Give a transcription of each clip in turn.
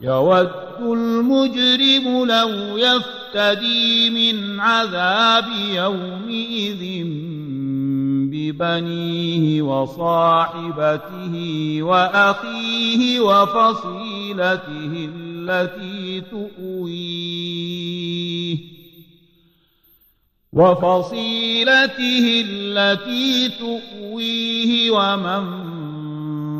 يود المجرم لو يفتدي من عذاب يومئذ ببنيه وصاحبته وأخيه وفصيلته التي تؤويه وفصيلته التي تؤويه ومن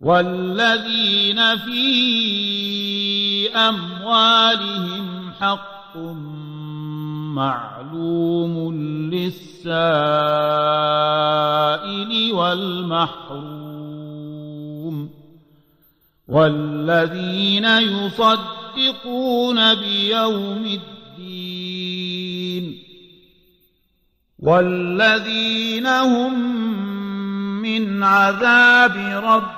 والذين في أموالهم حق معلوم للسائل والمحروم والذين يصدقون بيوم الدين والذين هم من عذاب ربهم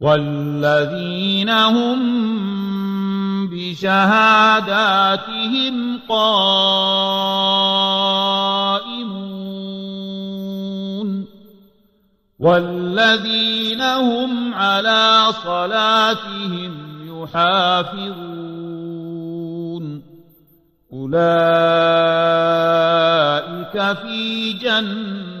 والذين هم بشهاداتهم قائمون والذين هم على صلاتهم يحافظون أولئك في جنات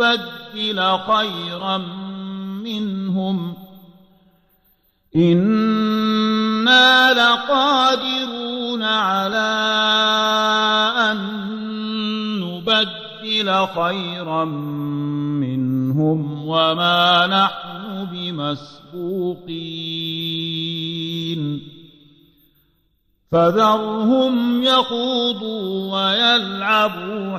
نبدل خيرا منهم. إنا لقادرون على أن نبدل خيرا منهم وما نحن بمسبوقين. فذرهم يخوضوا ويلعبوا